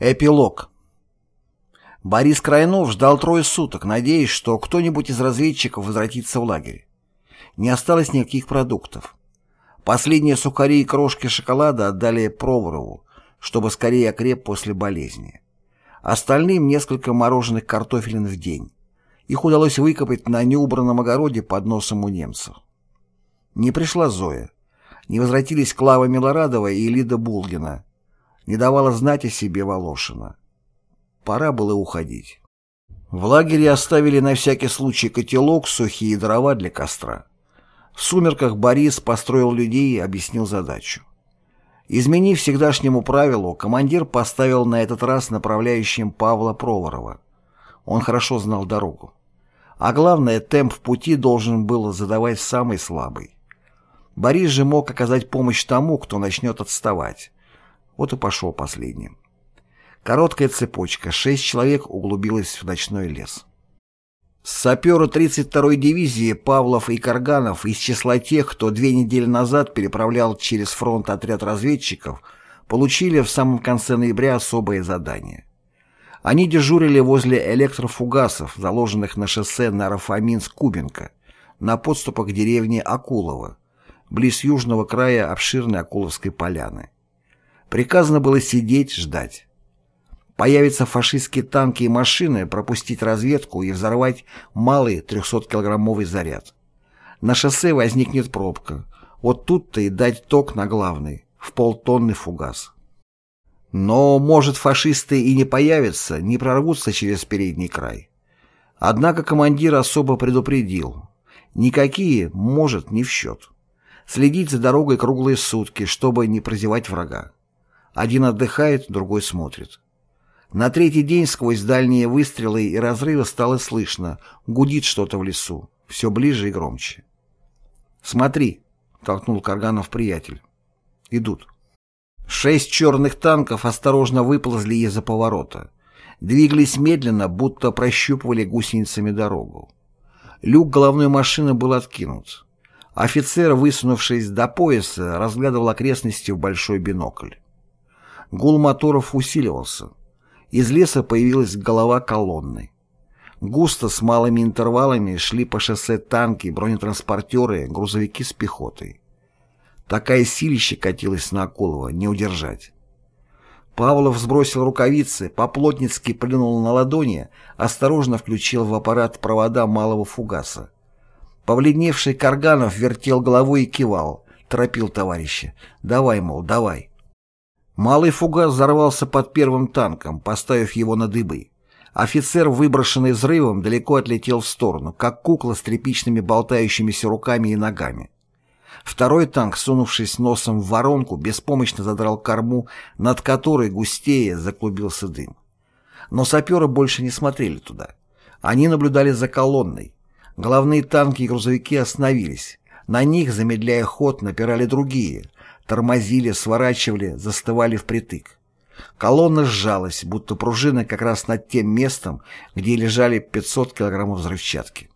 Эпилог. Борис Крайнов ждал трое суток, надеясь, что кто-нибудь из разведчиков возвратится в лагерь. Не осталось никаких продуктов. Последние сухари и крошки шоколада отдали Проворову, чтобы скорее окреп после болезни. Остальным несколько мороженых картофелин в день. Их удалось выкопать на неубранном огороде под носом у немцев. Не пришла Зоя. Не возвратились Клава Милорадова и Лида Булгина, не давала знать о себе Волошина. Пора было уходить. В лагере оставили на всякий случай котелок, сухие дрова для костра. В сумерках Борис построил людей и объяснил задачу. Изменив всегдашнему правилу, командир поставил на этот раз направляющим Павла Проворова. Он хорошо знал дорогу. А главное, темп пути должен был задавать самый слабый. Борис же мог оказать помощь тому, кто начнет отставать. Вот и пошел последним. Короткая цепочка, шесть человек углубилась в ночной лес. Саперы 32-й дивизии Павлов и Карганов из числа тех, кто две недели назад переправлял через фронт отряд разведчиков, получили в самом конце ноября особое задание. Они дежурили возле электрофугасов, заложенных на шоссе Нарафаминск-Кубинка, на подступах к деревне Акулово, близ южного края обширной Акуловской поляны. Приказано было сидеть, ждать. Появятся фашистские танки и машины, пропустить разведку и взорвать малый 300-килограммовый заряд. На шоссе возникнет пробка. Вот тут-то и дать ток на главный, в полтонны фугас. Но, может, фашисты и не появятся, не прорвутся через передний край. Однако командир особо предупредил. Никакие, может, не в счет. Следить за дорогой круглые сутки, чтобы не прозевать врага. Один отдыхает, другой смотрит. На третий день сквозь дальние выстрелы и разрывы стало слышно, гудит что-то в лесу, все ближе и громче. «Смотри», — толкнул Карганов приятель. «Идут». Шесть черных танков осторожно выползли из-за поворота. Двигались медленно, будто прощупывали гусеницами дорогу. Люк головной машины был откинут. Офицер, высунувшись до пояса, разглядывал окрестности в большой бинокль. Гул моторов усиливался. Из леса появилась голова колонны. Густо с малыми интервалами шли по шоссе танки, бронетранспортеры, грузовики с пехотой. Такая силища катилась на Акулова, не удержать. Павлов сбросил рукавицы, поплотницки плюнул на ладони, осторожно включил в аппарат провода малого фугаса. Повледневший Карганов вертел головой и кивал, торопил товарища. «Давай, мол, давай». Малый фугас взорвался под первым танком, поставив его на дыбы. Офицер, выброшенный взрывом, далеко отлетел в сторону, как кукла с тряпичными болтающимися руками и ногами. Второй танк, сунувшись носом в воронку, беспомощно задрал корму, над которой густее заклубился дым. Но саперы больше не смотрели туда. Они наблюдали за колонной. Головные танки и грузовики остановились. На них, замедляя ход, напирали другие, тормозили, сворачивали, застывали впритык. Колонна сжалась, будто пружина как раз над тем местом, где лежали 500 килограммов взрывчатки.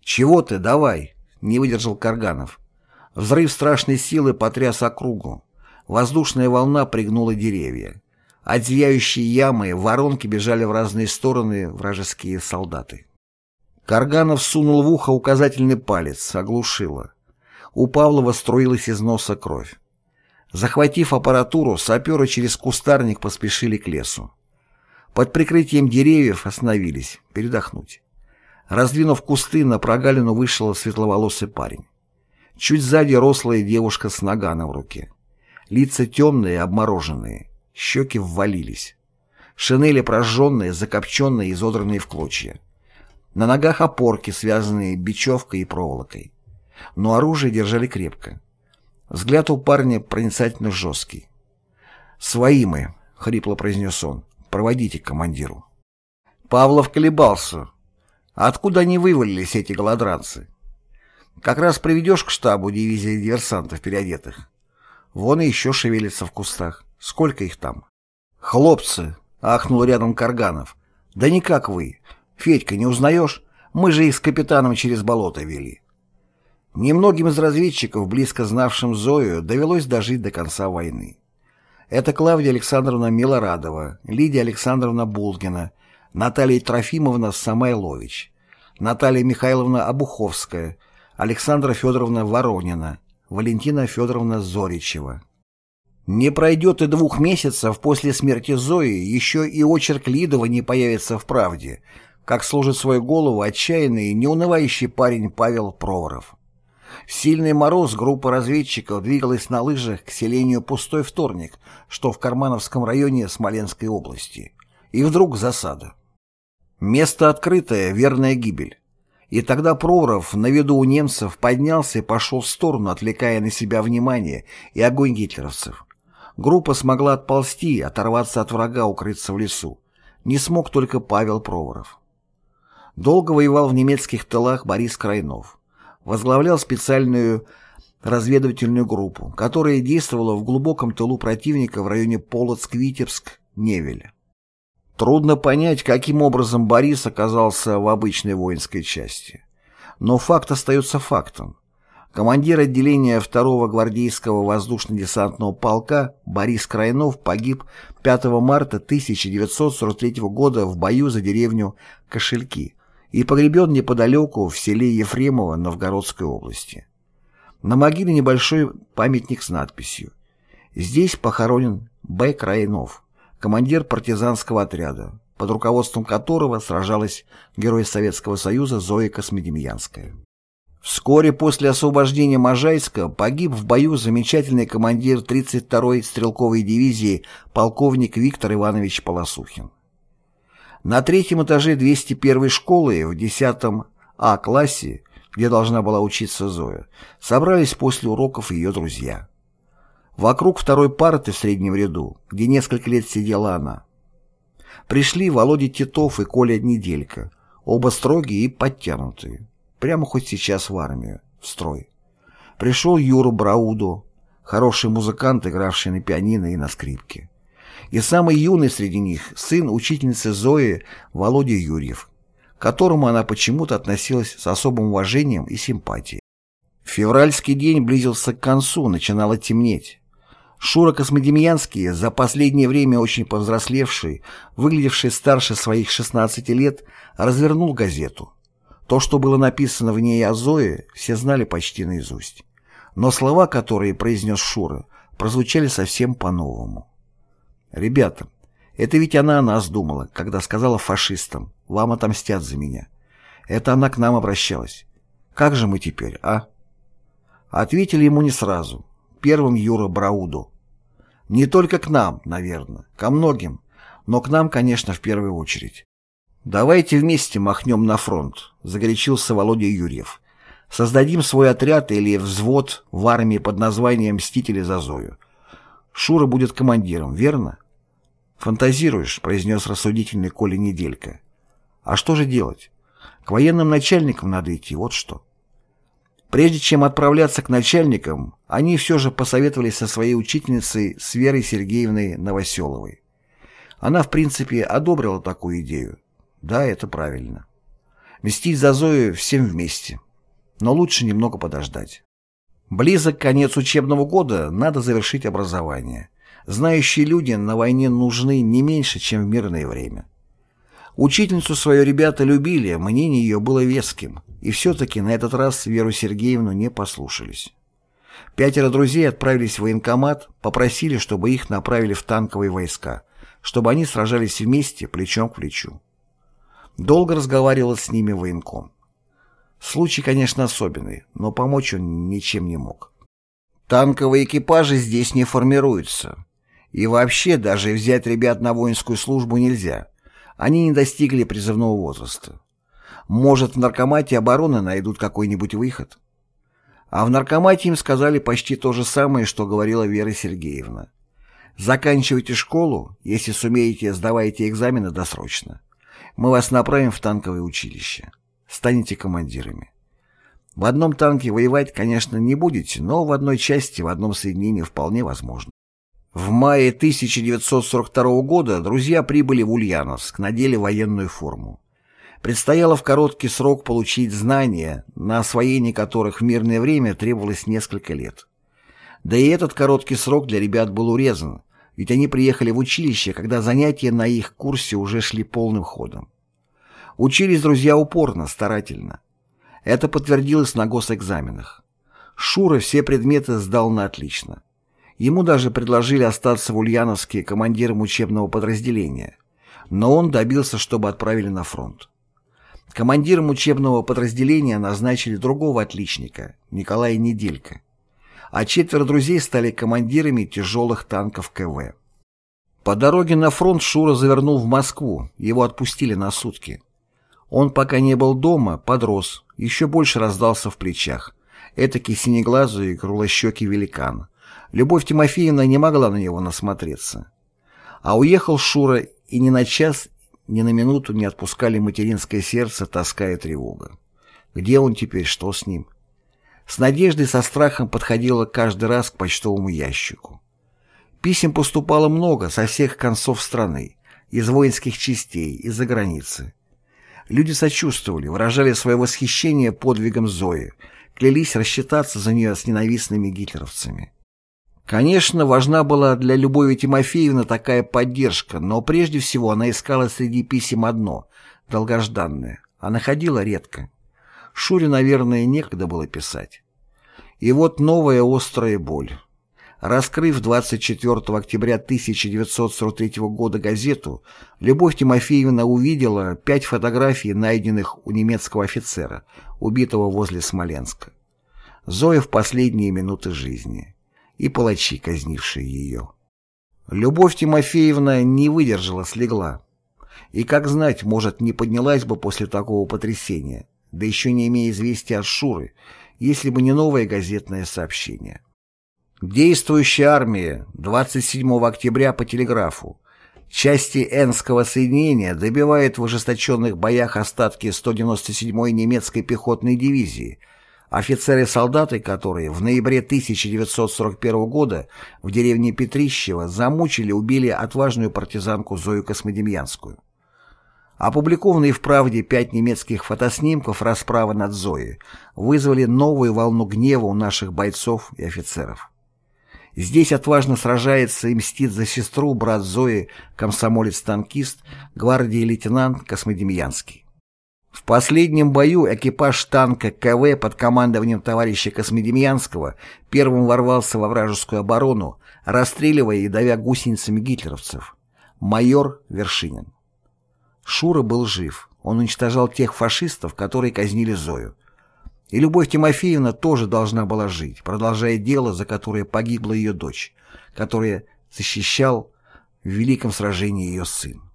«Чего ты, давай!» — не выдержал Карганов. Взрыв страшной силы потряс округу. Воздушная волна пригнула деревья. От зияющей ямы воронки бежали в разные стороны вражеские солдаты. Карганов сунул в ухо указательный палец, оглушило. У Павлова струилась из носа кровь. Захватив аппаратуру, саперы через кустарник поспешили к лесу. Под прикрытием деревьев остановились, передохнуть. Раздвинув кусты, на прогалину вышел светловолосый парень. Чуть сзади рослая девушка с наганом в руке. Лица темные, обмороженные, щеки ввалились. Шинели прожженные, закопченные, изодранные в клочья. На ногах опорки, связанные бечевкой и проволокой. Но оружие держали крепко. Взгляд у парня проницательно жесткий. «Свои мы», — хрипло произнес он, — «проводите к командиру». Павлов колебался. Откуда они вывалились, эти голодранцы? Как раз приведешь к штабу дивизии диверсантов переодетых. Вон и еще шевелится в кустах. Сколько их там? «Хлопцы!» — ахнул рядом Карганов. «Да не как вы. Федька, не узнаешь? Мы же их с капитаном через болото вели». Немногим из разведчиков, близко знавшим Зою, довелось дожить до конца войны. Это Клавдия Александровна Милорадова, Лидия Александровна Булгина, Наталья Трофимовна Самойлович, Наталья Михайловна Обуховская, Александра Федоровна Воронина, Валентина Федоровна Зоричева. Не пройдет и двух месяцев после смерти Зои, еще и очерк Лидова не появится в правде, как служит свою голову отчаянный, неунывающий парень Павел Проворов. В сильный мороз группа разведчиков двигалась на лыжах к селению Пустой Вторник, что в Кармановском районе Смоленской области. И вдруг засада. Место открытое, верная гибель. И тогда Проворов на виду у немцев поднялся и пошел в сторону, отвлекая на себя внимание и огонь гитлеровцев. Группа смогла отползти, оторваться от врага, укрыться в лесу. Не смог только Павел Проворов. Долго воевал в немецких тылах Борис Крайнов. Возглавлял специальную разведывательную группу, которая действовала в глубоком тылу противника в районе Полоцк-Витебск, Невеля. Трудно понять, каким образом Борис оказался в обычной воинской части. Но факт остается фактом. Командир отделения 2-го гвардейского воздушно-десантного полка Борис Крайнов погиб 5 марта 1943 года в бою за деревню Кошельки и погребен неподалеку в селе Ефремово Новгородской области. На могиле небольшой памятник с надписью «Здесь похоронен Б. Крайнов, командир партизанского отряда, под руководством которого сражалась герой Советского Союза Зоя Космодемьянская». Вскоре после освобождения Можайска погиб в бою замечательный командир 32-й стрелковой дивизии полковник Виктор Иванович Полосухин. На третьем этаже 201 школы в 10 А классе, где должна была учиться Зоя, собрались после уроков ее друзья. Вокруг второй парты в среднем ряду, где несколько лет сидела она. Пришли Володя Титов и Коля Неделька, оба строгие и подтянутые. Прямо хоть сейчас в армию, в строй. Пришел Юра Браудо, хороший музыкант, игравший на пианино и на скрипке. И самый юный среди них – сын учительницы Зои Володя Юрьев, к которому она почему-то относилась с особым уважением и симпатией. Февральский день близился к концу, начинало темнеть. Шура Космодемьянский, за последнее время очень повзрослевший, выглядевший старше своих 16 лет, развернул газету. То, что было написано в ней о Зое, все знали почти наизусть. Но слова, которые произнес Шура, прозвучали совсем по-новому. «Ребята, это ведь она о нас думала, когда сказала фашистам, вам отомстят за меня. Это она к нам обращалась. Как же мы теперь, а?» Ответили ему не сразу. Первым Юра Брауду. Не только к нам, наверное, ко многим, но к нам, конечно, в первую очередь. «Давайте вместе махнем на фронт», — загорячился Володя Юрьев. «Создадим свой отряд или взвод в армии под названием «Мстители за Зою». Шура будет командиром, верно?» «Фантазируешь», — произнес рассудительный Коля Неделька. «А что же делать? К военным начальникам надо идти, вот что». Прежде чем отправляться к начальникам, они все же посоветовались со своей учительницей с Верой Сергеевной Новоселовой. Она, в принципе, одобрила такую идею. Да, это правильно. Мстить за Зою всем вместе. Но лучше немного подождать. Близок конец учебного года, надо завершить образование. Знающие люди на войне нужны не меньше, чем в мирное время. Учительницу свою ребята любили, мнение ее было веским, и все-таки на этот раз Веру Сергеевну не послушались. Пятеро друзей отправились в военкомат, попросили, чтобы их направили в танковые войска, чтобы они сражались вместе, плечом к плечу. Долго разговаривал с ними военком. Случай, конечно, особенный, но помочь он ничем не мог. Танковые экипажи здесь не формируются. И вообще даже взять ребят на воинскую службу нельзя. Они не достигли призывного возраста. Может, в наркомате обороны найдут какой-нибудь выход. А в наркомате им сказали почти то же самое, что говорила Вера Сергеевна. Заканчивайте школу, если сумеете, сдавайте экзамены досрочно. Мы вас направим в танковое училище. Станете командирами. В одном танке воевать, конечно, не будете, но в одной части, в одном соединении вполне возможно. В мае 1942 года друзья прибыли в Ульяновск, надели военную форму. Предстояло в короткий срок получить знания, на освоение которых в мирное время требовалось несколько лет. Да и этот короткий срок для ребят был урезан, ведь они приехали в училище, когда занятия на их курсе уже шли полным ходом. Учились друзья упорно, старательно. Это подтвердилось на госэкзаменах. Шура все предметы сдал на отлично. Ему даже предложили остаться в Ульяновске командиром учебного подразделения, но он добился, чтобы отправили на фронт. Командиром учебного подразделения назначили другого отличника, Николая Неделька, а четверо друзей стали командирами тяжелых танков КВ. По дороге на фронт Шура завернул в Москву, его отпустили на сутки. Он пока не был дома, подрос, еще больше раздался в плечах. Этакий синеглазый и круглощекий великан. Любовь Тимофеевна не могла на него насмотреться. А уехал Шура и ни на час, ни на минуту не отпускали материнское сердце, тоска и тревога. Где он теперь, что с ним? С надеждой, со страхом подходила каждый раз к почтовому ящику. Писем поступало много со всех концов страны, из воинских частей, из-за границы. Люди сочувствовали, выражали свое восхищение подвигом Зои, клялись рассчитаться за нее с ненавистными гитлеровцами. Конечно, важна была для Любови Тимофеевны такая поддержка, но прежде всего она искала среди писем одно, долгожданное, а находила редко. Шуре, наверное, некогда было писать. И вот новая острая боль. Раскрыв 24 октября 1943 года газету, Любовь Тимофеевна увидела пять фотографий, найденных у немецкого офицера, убитого возле Смоленска. Зоя в последние минуты жизни и палачи, казнившие ее. Любовь Тимофеевна не выдержала, слегла. И, как знать, может, не поднялась бы после такого потрясения, да еще не имея известия от Шуры, если бы не новое газетное сообщение. Действующая армия 27 октября по телеграфу. Части Энского соединения добивает в ожесточенных боях остатки 197-й немецкой пехотной дивизии, офицеры и солдаты которые в ноябре 1941 года в деревне Петрищево замучили убили отважную партизанку Зою Космодемьянскую. Опубликованные в «Правде» пять немецких фотоснимков расправы над Зоей вызвали новую волну гнева у наших бойцов и офицеров. Здесь отважно сражается и мстит за сестру брат Зои, комсомолец-танкист, гвардии лейтенант Космодемьянский. В последнем бою экипаж танка КВ под командованием товарища Космодемьянского первым ворвался во вражескую оборону, расстреливая и давя гусеницами гитлеровцев. Майор Вершинин. Шура был жив. Он уничтожал тех фашистов, которые казнили Зою. И Любовь Тимофеевна тоже должна была жить, продолжая дело, за которое погибла ее дочь, которое защищал в великом сражении ее сын.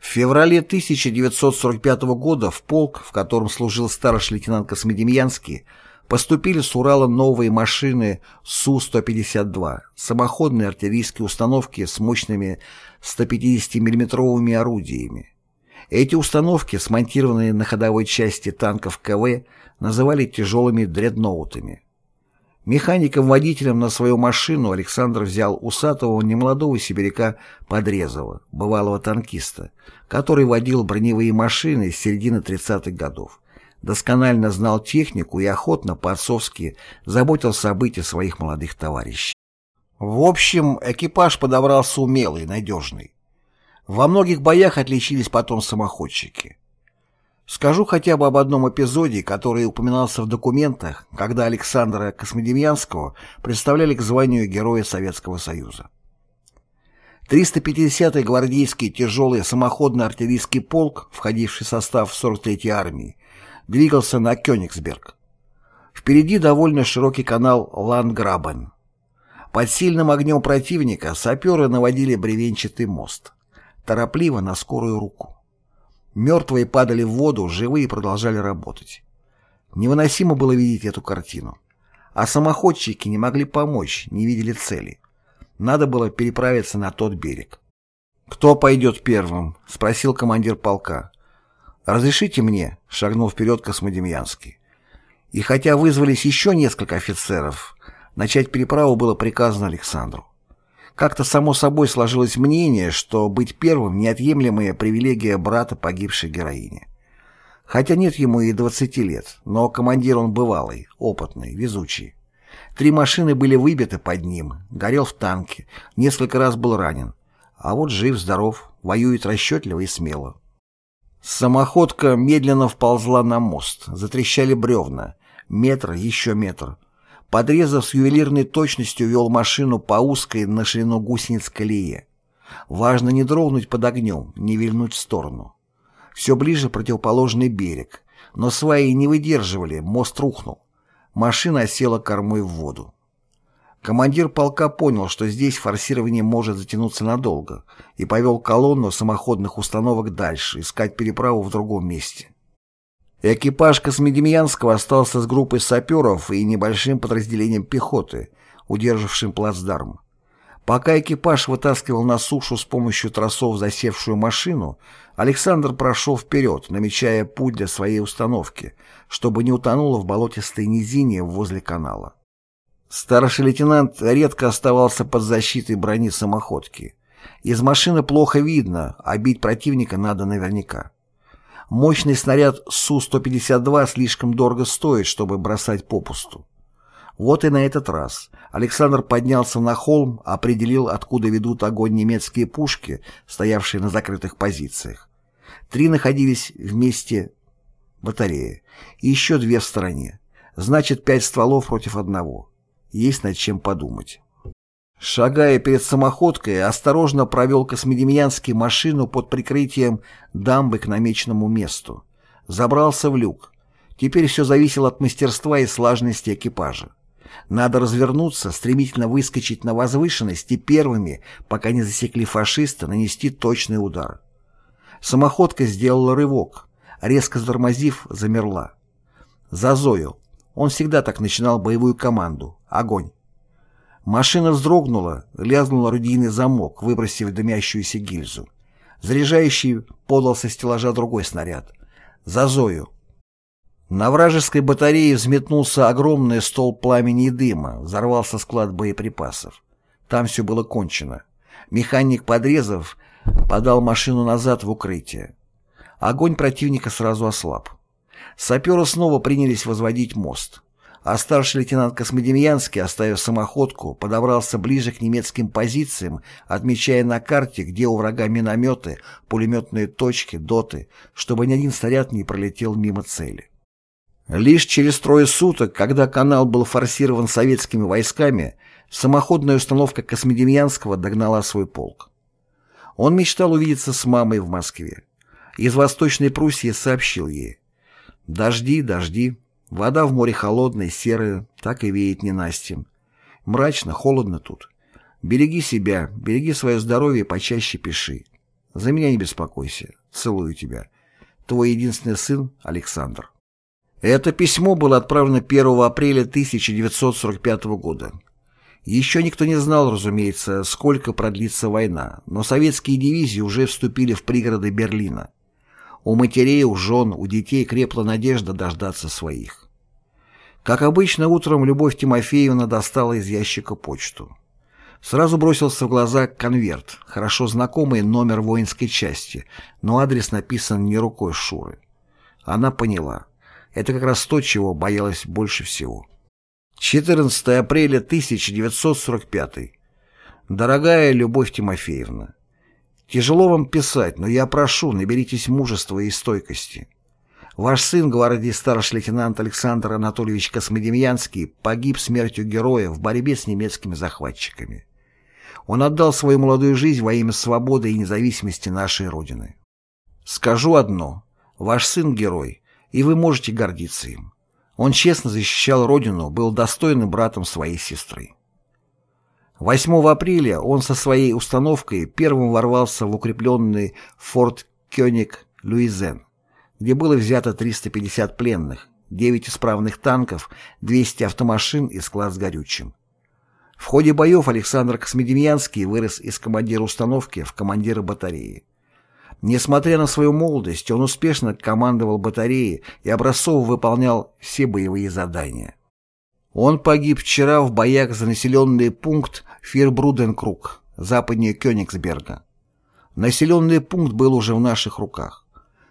В феврале 1945 года в полк, в котором служил старший лейтенант Космодемьянский, поступили с Урала новые машины Су-152, самоходные артиллерийские установки с мощными 150 миллиметровыми орудиями. Эти установки, смонтированные на ходовой части танков КВ, называли тяжелыми дредноутами. Механиком-водителем на свою машину Александр взял усатого немолодого сибиряка Подрезова, бывалого танкиста, который водил броневые машины с середины 30-х годов, досконально знал технику и охотно по-отцовски заботился о быте своих молодых товарищей. В общем, экипаж подобрался умелый, надежный. Во многих боях отличились потом самоходчики. Скажу хотя бы об одном эпизоде, который упоминался в документах, когда Александра Космодемьянского представляли к званию Героя Советского Союза. 350-й гвардейский тяжелый самоходный артиллерийский полк, входивший в состав 43-й армии, двигался на Кёнигсберг. Впереди довольно широкий канал Ланграбен. Под сильным огнем противника саперы наводили бревенчатый мост. Торопливо на скорую руку. Мертвые падали в воду, живые продолжали работать. Невыносимо было видеть эту картину. А самоходчики не могли помочь, не видели цели. Надо было переправиться на тот берег. «Кто пойдет первым?» — спросил командир полка. «Разрешите мне?» — шагнул вперед Космодемьянский. И хотя вызвались еще несколько офицеров, начать переправу было приказано Александру. Как-то само собой сложилось мнение, что быть первым – неотъемлемая привилегия брата погибшей героини. Хотя нет ему и 20 лет, но командир он бывалый, опытный, везучий. Три машины были выбиты под ним, горел в танке, несколько раз был ранен. А вот жив-здоров, воюет расчетливо и смело. Самоходка медленно вползла на мост, затрещали бревна. Метр, еще метр. Подрезав с ювелирной точностью, вел машину по узкой на ширину гусениц колее. Важно не дрогнуть под огнем, не вильнуть в сторону. Все ближе противоположный берег, но сваи не выдерживали, мост рухнул. Машина осела кормой в воду. Командир полка понял, что здесь форсирование может затянуться надолго, и повел колонну самоходных установок дальше, искать переправу в другом месте. Экипаж Космодемьянского остался с группой саперов и небольшим подразделением пехоты, удержавшим плацдарм. Пока экипаж вытаскивал на сушу с помощью тросов засевшую машину, Александр прошел вперед, намечая путь для своей установки, чтобы не утонуло в болотистой низине возле канала. Старший лейтенант редко оставался под защитой брони самоходки. Из машины плохо видно, а бить противника надо наверняка. Мощный снаряд Су-152 слишком дорого стоит, чтобы бросать попусту. Вот и на этот раз Александр поднялся на холм, определил, откуда ведут огонь немецкие пушки, стоявшие на закрытых позициях. Три находились вместе батареи, и еще две в стороне. Значит, пять стволов против одного. Есть над чем подумать. Шагая перед самоходкой, осторожно провел Космодемьянский машину под прикрытием дамбы к намеченному месту. Забрался в люк. Теперь все зависело от мастерства и слаженности экипажа. Надо развернуться, стремительно выскочить на возвышенность и первыми, пока не засекли фашиста, нанести точный удар. Самоходка сделала рывок, резко затормозив, замерла. За Зою. Он всегда так начинал боевую команду. Огонь. Машина вздрогнула, лязнул орудийный замок, выбросив дымящуюся гильзу. Заряжающий подал со стеллажа другой снаряд. За Зою. На вражеской батарее взметнулся огромный стол пламени и дыма, взорвался склад боеприпасов. Там все было кончено. Механик подрезав, подал машину назад в укрытие. Огонь противника сразу ослаб. Саперы снова принялись возводить мост а старший лейтенант Космодемьянский, оставив самоходку, подобрался ближе к немецким позициям, отмечая на карте, где у врага минометы, пулеметные точки, доты, чтобы ни один снаряд не пролетел мимо цели. Лишь через трое суток, когда канал был форсирован советскими войсками, самоходная установка Космодемьянского догнала свой полк. Он мечтал увидеться с мамой в Москве. Из Восточной Пруссии сообщил ей «Дожди, дожди, Вода в море холодная, серая, так и веет ненастьем. Мрачно, холодно тут. Береги себя, береги свое здоровье, почаще пиши. За меня не беспокойся. Целую тебя. Твой единственный сын Александр. Это письмо было отправлено 1 апреля 1945 года. Еще никто не знал, разумеется, сколько продлится война, но советские дивизии уже вступили в пригороды Берлина. У матерей, у жен, у детей крепла надежда дождаться своих. Как обычно, утром Любовь Тимофеевна достала из ящика почту. Сразу бросился в глаза конверт, хорошо знакомый номер воинской части, но адрес написан не рукой Шуры. Она поняла. Это как раз то, чего боялась больше всего. 14 апреля 1945. Дорогая Любовь Тимофеевна, Тяжело вам писать, но я прошу, наберитесь мужества и стойкости. Ваш сын, гвардии старший лейтенант Александр Анатольевич Космодемьянский, погиб смертью героя в борьбе с немецкими захватчиками. Он отдал свою молодую жизнь во имя свободы и независимости нашей Родины. Скажу одно. Ваш сын герой, и вы можете гордиться им. Он честно защищал Родину, был достойным братом своей сестры. 8 апреля он со своей установкой первым ворвался в укрепленный форт Кёник-Люизен, где было взято 350 пленных, 9 исправных танков, 200 автомашин и склад с горючим. В ходе боев Александр Космодемьянский вырос из командира установки в командира батареи. Несмотря на свою молодость, он успешно командовал батареей и образцово выполнял все боевые задания. Он погиб вчера в боях за населенный пункт Фирбруденкруг, западнее Кёнигсберга. Населенный пункт был уже в наших руках.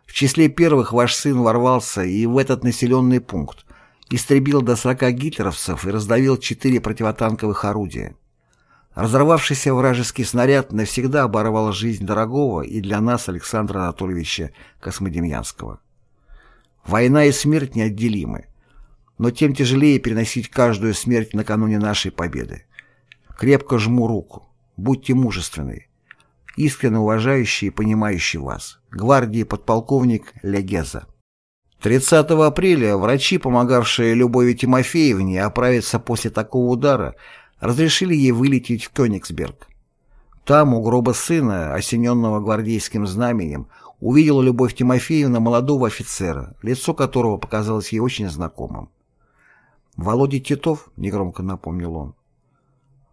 В числе первых ваш сын ворвался и в этот населенный пункт, истребил до 40 гитлеровцев и раздавил 4 противотанковых орудия. Разорвавшийся вражеский снаряд навсегда оборвал жизнь дорогого и для нас Александра Анатольевича Космодемьянского. Война и смерть неотделимы, но тем тяжелее переносить каждую смерть накануне нашей победы. Крепко жму руку. Будьте мужественны. Искренне уважающий и понимающий вас. Гвардии подполковник Легеза. 30 апреля врачи, помогавшие Любови Тимофеевне оправиться после такого удара, разрешили ей вылететь в Кёнигсберг. Там, у гроба сына, осененного гвардейским знаменем, увидела Любовь Тимофеевна молодого офицера, лицо которого показалось ей очень знакомым. «Володя Титов», — негромко напомнил он.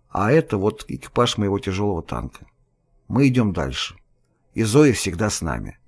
«А это вот экипаж моего тяжелого танка. Мы идем дальше. И Зоя всегда с нами».